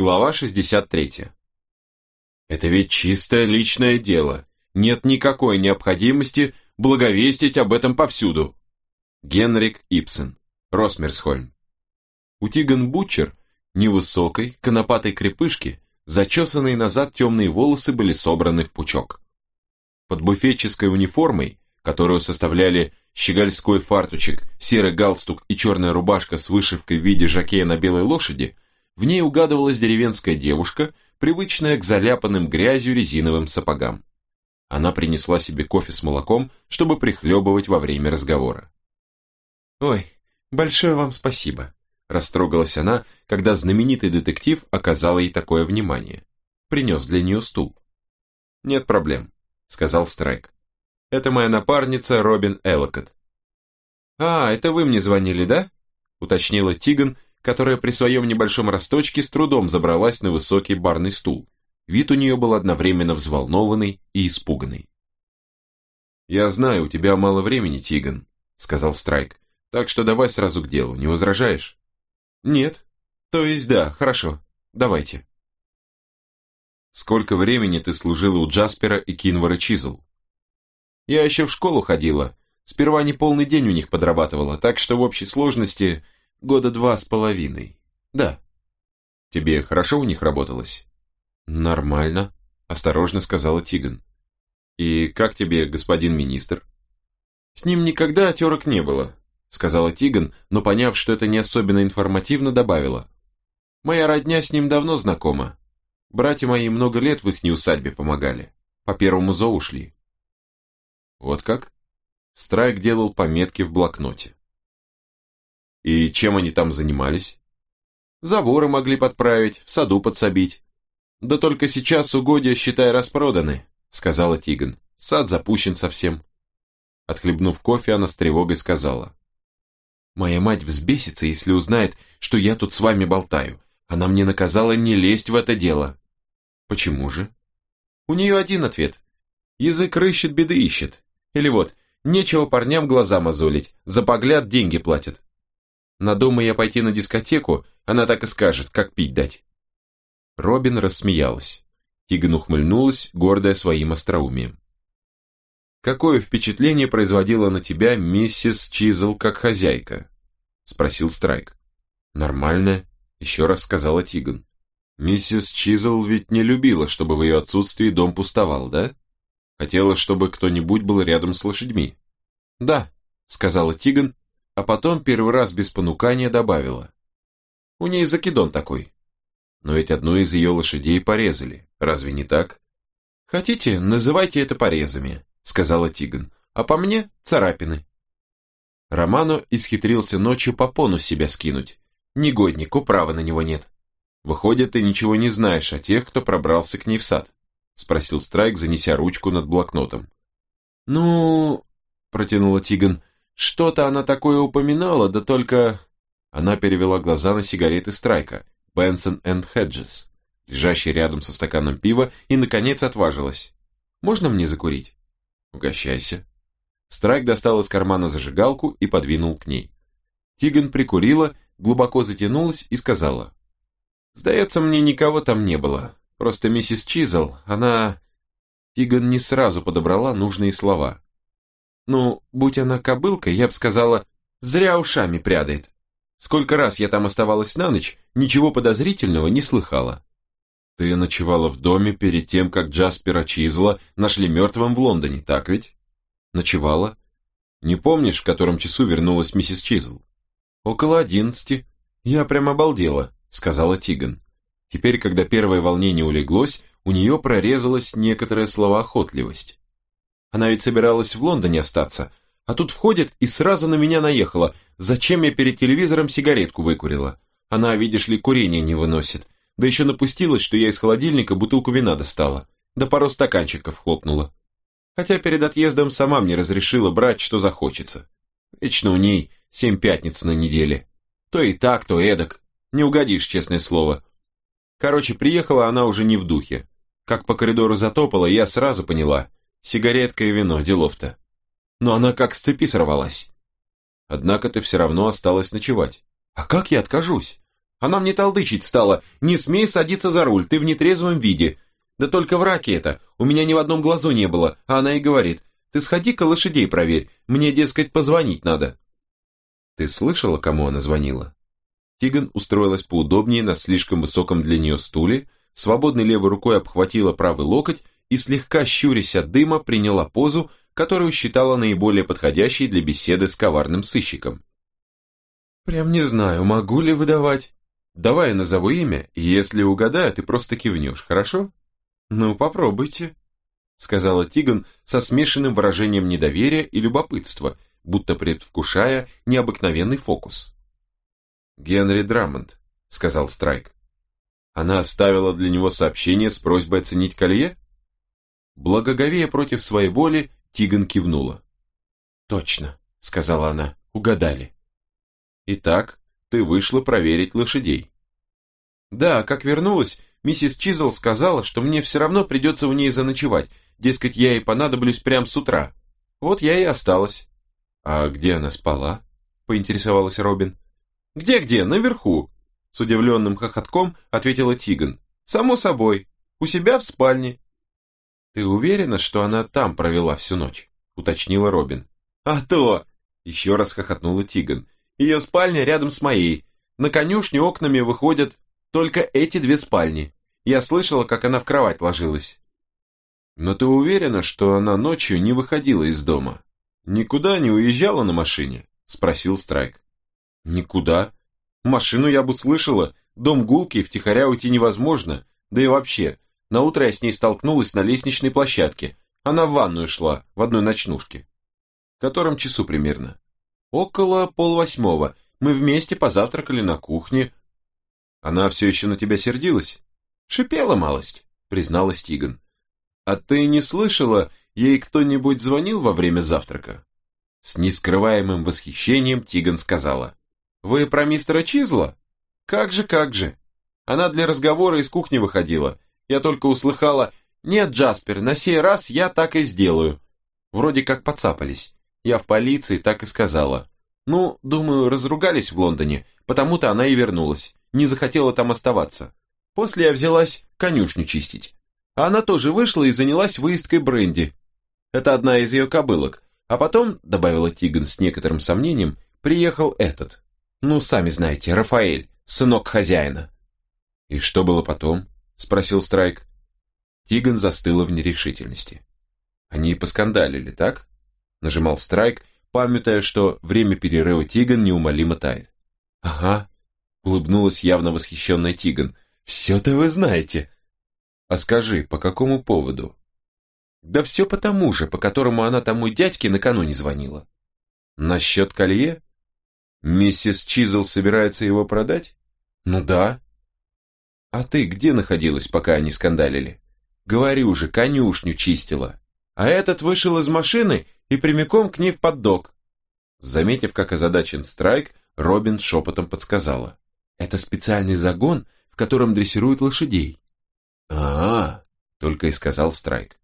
Глава 63. Это ведь чистое личное дело. Нет никакой необходимости благовестить об этом повсюду. Генрик Ипсен. Росмерсхольм. У Тиган Бутчер, невысокой, конопатой крепышки, зачесанные назад темные волосы были собраны в пучок. Под буфетческой униформой, которую составляли щегольской фартучек, серый галстук и черная рубашка с вышивкой в виде жакея на белой лошади, в ней угадывалась деревенская девушка, привычная к заляпанным грязью резиновым сапогам. Она принесла себе кофе с молоком, чтобы прихлебывать во время разговора. «Ой, большое вам спасибо», – растрогалась она, когда знаменитый детектив оказал ей такое внимание. Принес для нее стул. «Нет проблем», – сказал Страйк. Это моя напарница Робин Эллокот. «А, это вы мне звонили, да?» уточнила Тиган, которая при своем небольшом росточке с трудом забралась на высокий барный стул. Вид у нее был одновременно взволнованный и испуганный. «Я знаю, у тебя мало времени, Тиган», — сказал Страйк, «так что давай сразу к делу, не возражаешь?» «Нет. То есть да, хорошо. Давайте». «Сколько времени ты служила у Джаспера и Кинвара Чизл?» Я еще в школу ходила. Сперва не полный день у них подрабатывала, так что в общей сложности года два с половиной. Да. Тебе хорошо у них работалось? Нормально, осторожно сказала Тиган. И как тебе, господин министр? С ним никогда отерок не было, сказала Тиган, но поняв, что это не особенно информативно, добавила. Моя родня с ним давно знакома. Братья мои много лет в ихней усадьбе помогали. По первому зову шли. Вот как? Страйк делал пометки в блокноте. И чем они там занимались? Заборы могли подправить, в саду подсобить. Да только сейчас угодья, считай, распроданы, сказала Тиган. Сад запущен совсем. Отхлебнув кофе, она с тревогой сказала. Моя мать взбесится, если узнает, что я тут с вами болтаю. Она мне наказала не лезть в это дело. Почему же? У нее один ответ. Язык рыщет, беды ищет. Или вот, нечего парням глаза мозолить, за погляд деньги платят. Надумай я пойти на дискотеку, она так и скажет, как пить дать. Робин рассмеялась. Тиган ухмыльнулась, гордая своим остроумием. «Какое впечатление производила на тебя миссис Чизл как хозяйка?» Спросил Страйк. «Нормальное», еще раз сказала Тиган. «Миссис Чизл ведь не любила, чтобы в ее отсутствии дом пустовал, да?» Хотела, чтобы кто-нибудь был рядом с лошадьми. «Да», — сказала Тиган, а потом первый раз без понукания добавила. «У ней закидон такой». Но ведь одну из ее лошадей порезали, разве не так? «Хотите, называйте это порезами», — сказала Тиган, «а по мне царапины». Романо исхитрился ночью попону себя скинуть. Негоднику права на него нет. Выходит, ты ничего не знаешь о тех, кто пробрался к ней в сад спросил Страйк, занеся ручку над блокнотом. «Ну...» – протянула Тиган. «Что-то она такое упоминала, да только...» Она перевела глаза на сигареты Страйка, Бенсон энд Хеджес, лежащий рядом со стаканом пива, и, наконец, отважилась. «Можно мне закурить?» «Угощайся». Страйк достал из кармана зажигалку и подвинул к ней. Тиган прикурила, глубоко затянулась и сказала. «Сдается мне, никого там не было. Просто миссис Чизл, она...» Тиган не сразу подобрала нужные слова. «Ну, будь она кобылкой, я бы сказала, зря ушами прядает. Сколько раз я там оставалась на ночь, ничего подозрительного не слыхала». «Ты ночевала в доме перед тем, как Джаспера Чизла нашли мертвым в Лондоне, так ведь?» «Ночевала. Не помнишь, в котором часу вернулась миссис Чизл?» «Около одиннадцати. Я прям обалдела», — сказала Тиган. Теперь, когда первое волнение улеглось, у нее прорезалась некоторая словоохотливость. Она ведь собиралась в Лондоне остаться, а тут входит и сразу на меня наехала, зачем я перед телевизором сигаретку выкурила. Она, видишь ли, курение не выносит. Да еще напустилась, что я из холодильника бутылку вина достала. Да пару стаканчиков хлопнула. Хотя перед отъездом сама мне разрешила брать, что захочется. Вечно у ней семь пятниц на неделе. То и так, то эдак. Не угодишь, честное слово. Короче, приехала она уже не в духе. Как по коридору затопала, я сразу поняла. Сигаретка и вино, делов-то. Но она как с цепи сорвалась. Однако ты все равно осталась ночевать. А как я откажусь? Она мне толдычить стала. Не смей садиться за руль, ты в нетрезвом виде. Да только в раке это, у меня ни в одном глазу не было. А она и говорит, ты сходи-ка лошадей проверь, мне, дескать, позвонить надо. Ты слышала, кому она звонила? Тиган устроилась поудобнее на слишком высоком для нее стуле, свободной левой рукой обхватила правый локоть и, слегка щурясь от дыма, приняла позу, которую считала наиболее подходящей для беседы с коварным сыщиком. «Прям не знаю, могу ли выдавать. Давай я назову имя, и если угадаю, ты просто кивнешь, хорошо?» «Ну, попробуйте», — сказала Тиган со смешанным выражением недоверия и любопытства, будто предвкушая необыкновенный фокус. «Генри Драмонт», — сказал Страйк. Она оставила для него сообщение с просьбой оценить колье? Благоговея против своей воли, Тиган кивнула. «Точно», — сказала она, — «угадали». «Итак, ты вышла проверить лошадей». «Да, как вернулась, миссис Чизл сказала, что мне все равно придется у ней заночевать, дескать, я ей понадоблюсь прямо с утра. Вот я и осталась». «А где она спала?» — поинтересовалась Робин. «Где-где? Наверху!» С удивленным хохотком ответила Тиган. «Само собой. У себя в спальне». «Ты уверена, что она там провела всю ночь?» Уточнила Робин. «А то!» Еще раз хохотнула Тиган. «Ее спальня рядом с моей. На конюшне окнами выходят только эти две спальни. Я слышала, как она в кровать ложилась». «Но ты уверена, что она ночью не выходила из дома? Никуда не уезжала на машине?» Спросил Страйк. Никуда. Машину я бы слышала, дом гулки, втихаря уйти невозможно. Да и вообще, на утро я с ней столкнулась на лестничной площадке. Она в ванную шла, в одной ночнушке. В котором часу примерно? Около полвосьмого. Мы вместе позавтракали на кухне. Она все еще на тебя сердилась? Шипела малость, призналась Тиган. А ты не слышала, ей кто-нибудь звонил во время завтрака? С нескрываемым восхищением Тиган сказала. «Вы про мистера Чизла? Как же, как же. Она для разговора из кухни выходила. Я только услыхала, «Нет, Джаспер, на сей раз я так и сделаю». Вроде как подцапались. Я в полиции так и сказала. Ну, думаю, разругались в Лондоне, потому-то она и вернулась. Не захотела там оставаться. После я взялась конюшню чистить. А она тоже вышла и занялась выездкой бренди. Это одна из ее кобылок. А потом, добавила Тиган с некоторым сомнением, приехал этот. Ну, сами знаете, Рафаэль, сынок хозяина. И что было потом? Спросил Страйк. Тиган застыла в нерешительности. Они поскандалили, так? Нажимал Страйк, памятая, что время перерыва Тиган неумолимо тает. Ага, улыбнулась явно восхищенная Тиган. Все-то вы знаете. А скажи, по какому поводу? Да все по тому же, по которому она тому дядьке накануне звонила. Насчет колье? Миссис Чизл собирается его продать? Ну да. А ты где находилась, пока они скандалили? Говори уже, конюшню чистила. А этот вышел из машины и прямиком к ней в поддог. Заметив, как озадачен Страйк, Робин шепотом подсказала. Это специальный загон, в котором дрессируют лошадей. а, -а, -а только и сказал Страйк.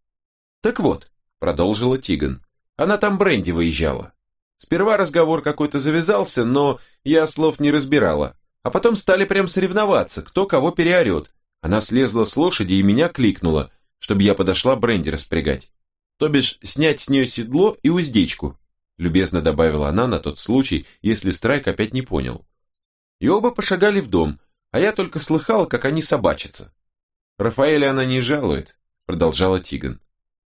Так вот, продолжила Тиган, она там бренди выезжала. Сперва разговор какой-то завязался, но я слов не разбирала. А потом стали прям соревноваться, кто кого переорет. Она слезла с лошади и меня кликнула, чтобы я подошла бренди распрягать. То бишь, снять с нее седло и уздечку. Любезно добавила она на тот случай, если Страйк опять не понял. И оба пошагали в дом, а я только слыхал, как они собачатся. Рафаэля она не жалует, продолжала Тиган.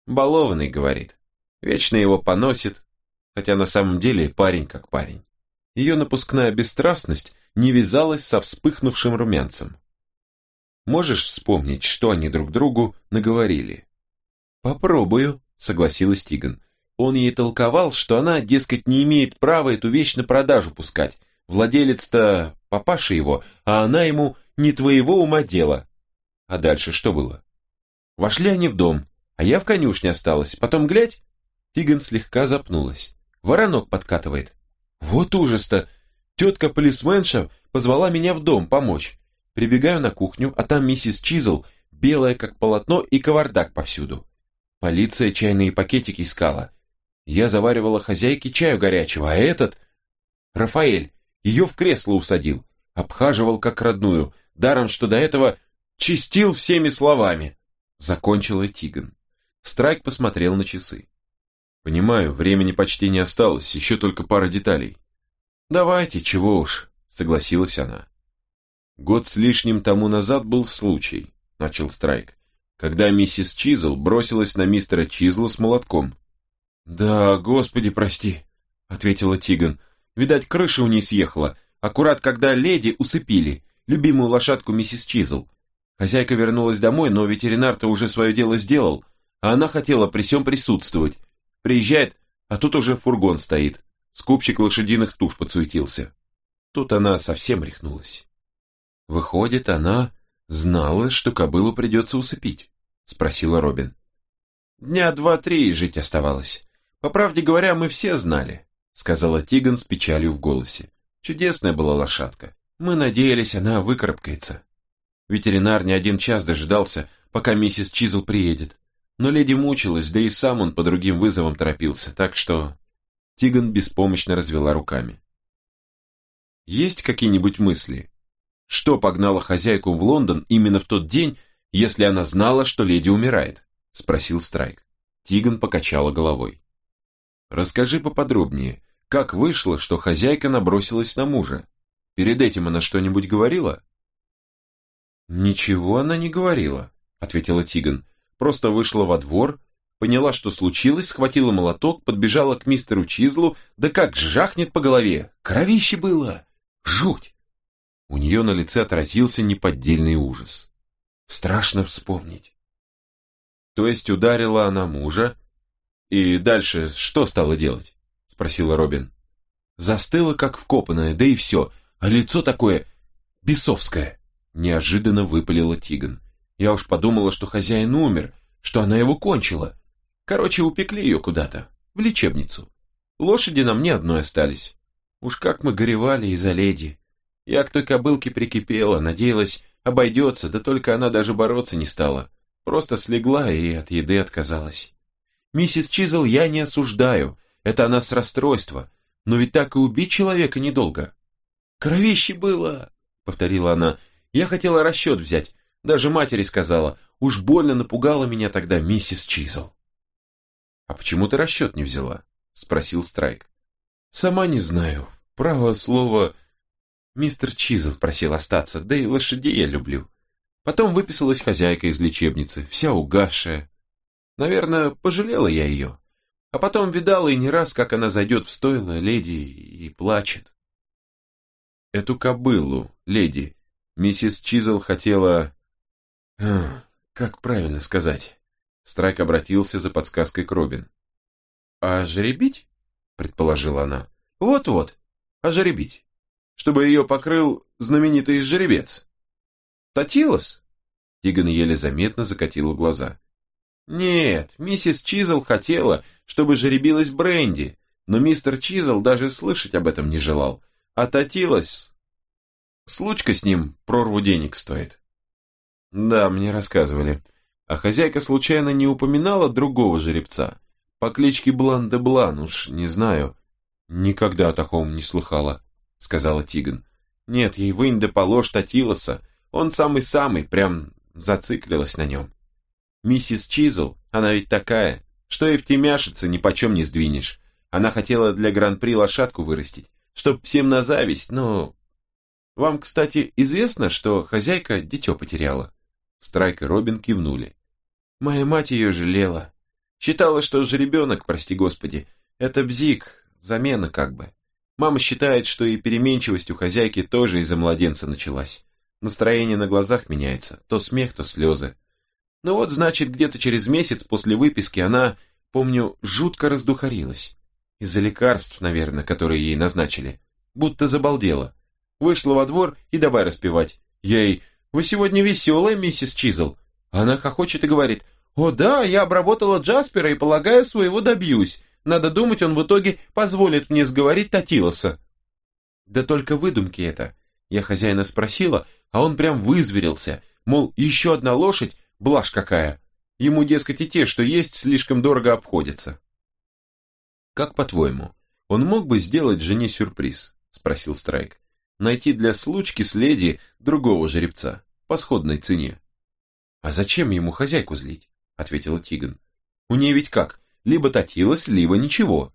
Балованный, говорит. Вечно его поносит, хотя на самом деле парень как парень. Ее напускная бесстрастность не вязалась со вспыхнувшим румянцем. Можешь вспомнить, что они друг другу наговорили? Попробую, согласилась Тиган. Он ей толковал, что она, дескать, не имеет права эту вещь на продажу пускать. Владелец-то папаша его, а она ему не твоего ума дело. А дальше что было? Вошли они в дом, а я в конюшне осталась. Потом, глядь, Тиган слегка запнулась. Воронок подкатывает. Вот ужас-то! Тетка-полисменша позвала меня в дом помочь. Прибегаю на кухню, а там миссис Чизл, белая как полотно и кавардак повсюду. Полиция чайные пакетики искала. Я заваривала хозяйке чаю горячего, а этот... Рафаэль ее в кресло усадил. обхаживал как родную, даром, что до этого чистил всеми словами. Закончила Тиган. Страйк посмотрел на часы. Понимаю, времени почти не осталось, еще только пара деталей. Давайте, чего уж, согласилась она. Год с лишним тому назад был случай, начал Страйк, когда миссис Чизл бросилась на мистера Чизла с молотком. Да, господи, прости, ответила Тиган. Видать, крыша у ней съехала, аккурат когда леди усыпили, любимую лошадку миссис Чизл. Хозяйка вернулась домой, но ветеринар-то уже свое дело сделал, а она хотела при всем присутствовать. Приезжает, а тут уже фургон стоит. Скупщик лошадиных туш подсуетился. Тут она совсем рехнулась. Выходит, она знала, что кобылу придется усыпить, спросила Робин. Дня два-три жить оставалось. По правде говоря, мы все знали, сказала Тиган с печалью в голосе. Чудесная была лошадка. Мы надеялись, она выкарабкается. Ветеринар не один час дожидался, пока миссис Чизл приедет. Но леди мучилась, да и сам он по другим вызовам торопился, так что... Тиган беспомощно развела руками. Есть какие-нибудь мысли? Что погнало хозяйку в Лондон именно в тот день, если она знала, что леди умирает? Спросил Страйк. Тиган покачала головой. Расскажи поподробнее, как вышло, что хозяйка набросилась на мужа? Перед этим она что-нибудь говорила? Ничего она не говорила, ответила Тиган. Просто вышла во двор, поняла, что случилось, схватила молоток, подбежала к мистеру Чизлу, да как жахнет по голове. Кровище было! Жуть! У нее на лице отразился неподдельный ужас. Страшно вспомнить. То есть ударила она мужа, и дальше что стала делать? Спросила Робин. Застыла, как вкопанная, да и все, а лицо такое бесовское. Неожиданно выпалила Тиган. Я уж подумала, что хозяин умер, что она его кончила. Короче, упекли ее куда-то, в лечебницу. Лошади нам не одной остались. Уж как мы горевали из-за леди. Я к той кобылке прикипела, надеялась, обойдется, да только она даже бороться не стала. Просто слегла и от еды отказалась. Миссис Чизл я не осуждаю, это она с расстройства, но ведь так и убить человека недолго. Кровище было, повторила она, я хотела расчет взять, даже матери сказала, уж больно напугала меня тогда миссис Чизл. «А почему ты расчет не взяла?» – спросил Страйк. «Сама не знаю. Право слово, мистер Чизл просил остаться, да и лошадей я люблю. Потом выписалась хозяйка из лечебницы, вся угасшая. Наверное, пожалела я ее. А потом видала и не раз, как она зайдет в стойло леди и плачет. Эту кобылу, леди, миссис Чизл хотела как правильно сказать? Страйк обратился за подсказкой к Робин. «А жеребить?» – предположила она. «Вот-вот, а жеребить. Чтобы ее покрыл знаменитый жеребец. Татилос?» Тиган еле заметно закатила глаза. «Нет, миссис Чизл хотела, чтобы жеребилась Бренди, но мистер Чизл даже слышать об этом не желал. А Татилос... Случка с ним прорву денег стоит». Да, мне рассказывали. А хозяйка случайно не упоминала другого жеребца? По кличке Блан де Блан, уж не знаю. Никогда о таком не слыхала, сказала Тиган. Нет, ей вынь да положь Татилоса. Он самый-самый, прям зациклилась на нем. Миссис Чизл, она ведь такая, что и втемяшится ни почем не сдвинешь. Она хотела для гран-при лошадку вырастить, чтоб всем на зависть, но... Вам, кстати, известно, что хозяйка дитё потеряла? Страйк и Робин кивнули. Моя мать ее жалела. Считала, что жеребенок, прости господи, это бзик, замена как бы. Мама считает, что и переменчивость у хозяйки тоже из-за младенца началась. Настроение на глазах меняется, то смех, то слезы. Ну вот, значит, где-то через месяц после выписки она, помню, жутко раздухарилась. Из-за лекарств, наверное, которые ей назначили. Будто забалдела. Вышла во двор и давай распевать. Я ей вы сегодня веселая, миссис Чизл. Она хохочет и говорит, «О да, я обработала Джаспера и, полагаю, своего добьюсь. Надо думать, он в итоге позволит мне сговорить Татилоса». Да только выдумки это. Я хозяина спросила, а он прям вызверился, мол, еще одна лошадь, блажь какая. Ему, дескать, и те, что есть, слишком дорого обходятся. «Как по-твоему, он мог бы сделать жене сюрприз?» – спросил Страйк. Найти для случки с леди другого жеребца по сходной цене. «А зачем ему хозяйку злить?» — ответила Тиган. «У нее ведь как, либо татилась, либо ничего».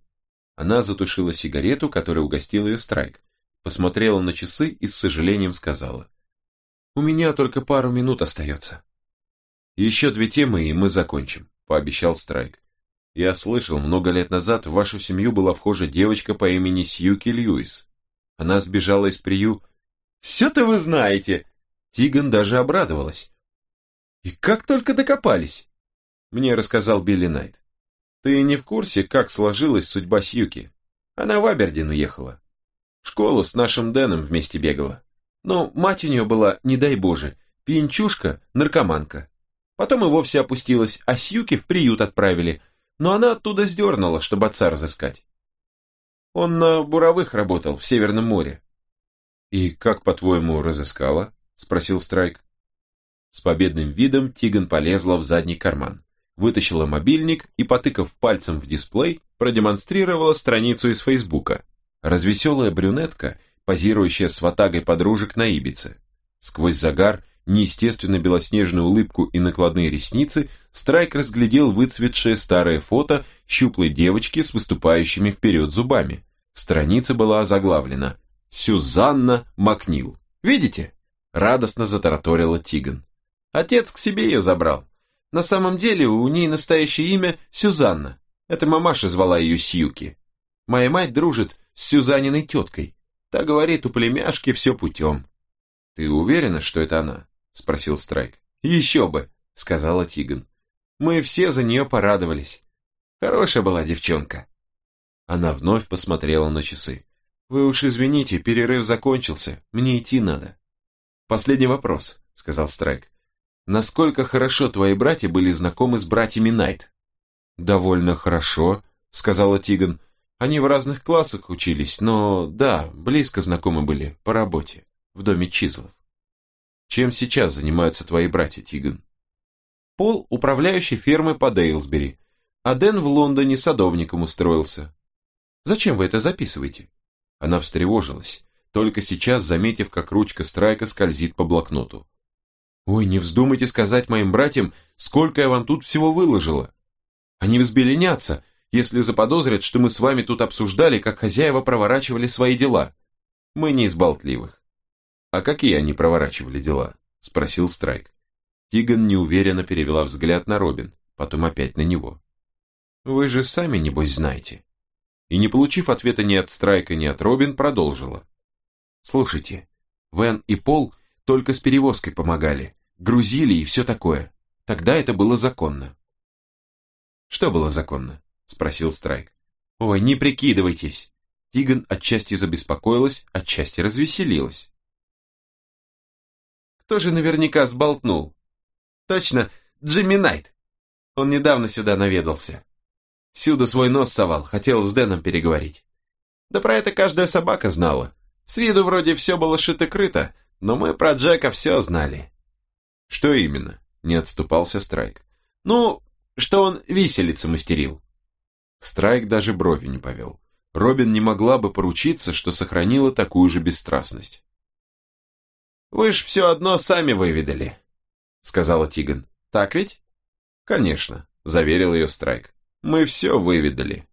Она затушила сигарету, которой угостил ее Страйк, посмотрела на часы и с сожалением сказала. «У меня только пару минут остается». «Еще две темы, и мы закончим», — пообещал Страйк. «Я слышал, много лет назад в вашу семью была вхожа девочка по имени Сьюки Льюис. Она сбежала из прию...» «Все-то вы знаете!» Тиган даже обрадовалась. И как только докопались? Мне рассказал Билли Найт. Ты не в курсе, как сложилась судьба Сьюки? Она в Абердин уехала. В школу с нашим Дэном вместе бегала. Но мать у нее была, не дай боже, пьянчушка, наркоманка. Потом и вовсе опустилась, а Сьюки в приют отправили, но она оттуда сдернула, чтобы отца разыскать. Он на буровых работал в Северном море. «И как, по-твоему, разыскала?» – спросил Страйк. С победным видом Тиган полезла в задний карман, вытащила мобильник и, потыкав пальцем в дисплей, продемонстрировала страницу из Фейсбука. Развеселая брюнетка, позирующая с ватагой подружек на Ибице. Сквозь загар, неестественно белоснежную улыбку и накладные ресницы, Страйк разглядел выцветшее старое фото щуплой девочки с выступающими вперед зубами. Страница была озаглавлена «Сюзанна Макнил». «Видите?» – радостно затараторила Тиган. Отец к себе ее забрал. На самом деле у ней настоящее имя Сюзанна. Это мамаша звала ее Сьюки. Моя мать дружит с Сюзаниной теткой. Та говорит, у племяшки все путем. «Ты уверена, что это она?» – спросил Страйк. «Еще бы», – сказала Тиган. «Мы все за нее порадовались. Хорошая была девчонка». Она вновь посмотрела на часы. «Вы уж извините, перерыв закончился, мне идти надо». «Последний вопрос», – сказал Страйк. Насколько хорошо твои братья были знакомы с братьями Найт? Довольно хорошо, сказала Тиган. Они в разных классах учились, но да, близко знакомы были по работе в доме Чизлов. Чем сейчас занимаются твои братья, Тиган? Пол управляющий фермой по Дейлсбери, а Дэн в Лондоне садовником устроился. Зачем вы это записываете? Она встревожилась, только сейчас заметив, как ручка Страйка скользит по блокноту. Ой, не вздумайте сказать моим братьям, сколько я вам тут всего выложила. Они взбеленятся, если заподозрят, что мы с вами тут обсуждали, как хозяева проворачивали свои дела. Мы не из болтливых. А какие они проворачивали дела? Спросил Страйк. Тиган неуверенно перевела взгляд на Робин, потом опять на него. Вы же сами, небось, знаете. И не получив ответа ни от Страйка, ни от Робин, продолжила. Слушайте, Вен и Пол только с перевозкой помогали грузили и все такое. Тогда это было законно. Что было законно? Спросил Страйк. Ой, не прикидывайтесь. Тиган отчасти забеспокоилась, отчасти развеселилась. Кто же наверняка сболтнул? Точно, Джимми Найт. Он недавно сюда наведался. Всюду свой нос совал, хотел с Дэном переговорить. Да про это каждая собака знала. С виду вроде все было шито-крыто, но мы про Джека все знали. Что именно? Не отступался Страйк. Ну, что он виселица мастерил. Страйк даже брови не повел. Робин не могла бы поручиться, что сохранила такую же бесстрастность. «Вы ж все одно сами выведали», — сказала Тиган. «Так ведь?» «Конечно», — заверил ее Страйк. «Мы все выведали».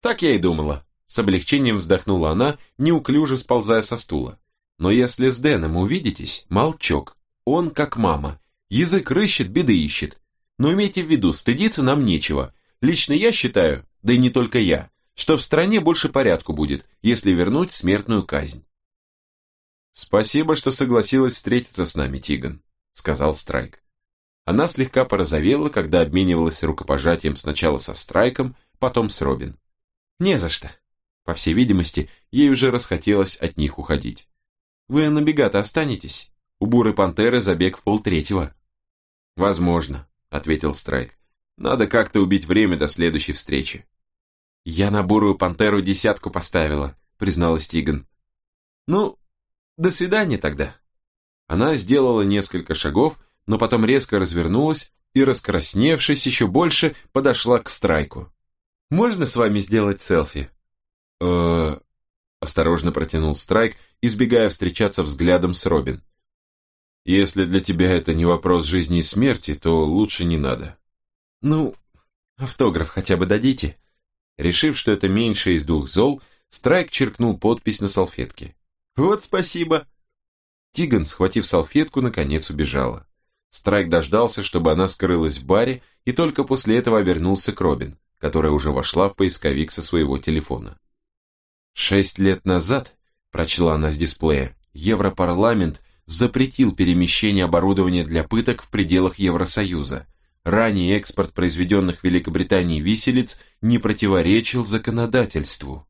«Так я и думала», — с облегчением вздохнула она, неуклюже сползая со стула. «Но если с Дэном увидитесь, молчок, он как мама. Язык рыщет, беды ищет. Но имейте в виду, стыдиться нам нечего. Лично я считаю, да и не только я, что в стране больше порядку будет, если вернуть смертную казнь. «Спасибо, что согласилась встретиться с нами, Тиган», — сказал Страйк. Она слегка порозовела, когда обменивалась рукопожатием сначала со Страйком, потом с Робин. «Не за что». По всей видимости, ей уже расхотелось от них уходить. «Вы на бега-то останетесь?» У бурой пантеры забег в полтретьего. Возможно, ответил Страйк. Надо как-то убить время до следующей встречи. Я на бурую пантеру десятку поставила, призналась Тиган. Ну, до свидания тогда. Она сделала несколько шагов, но потом резко развернулась и, раскрасневшись еще больше, подошла к Страйку. «Можно с вами сделать селфи?» «Э-э...» осторожно протянул Страйк, избегая встречаться взглядом с Робин. Если для тебя это не вопрос жизни и смерти, то лучше не надо. Ну, автограф хотя бы дадите? Решив, что это меньше из двух зол, Страйк черкнул подпись на салфетке. Вот спасибо. Тиган, схватив салфетку, наконец убежала. Страйк дождался, чтобы она скрылась в баре, и только после этого обернулся к Робин, которая уже вошла в поисковик со своего телефона. Шесть лет назад, прочла она с дисплея, Европарламент запретил перемещение оборудования для пыток в пределах Евросоюза. Ранее экспорт произведенных в Великобритании виселиц не противоречил законодательству.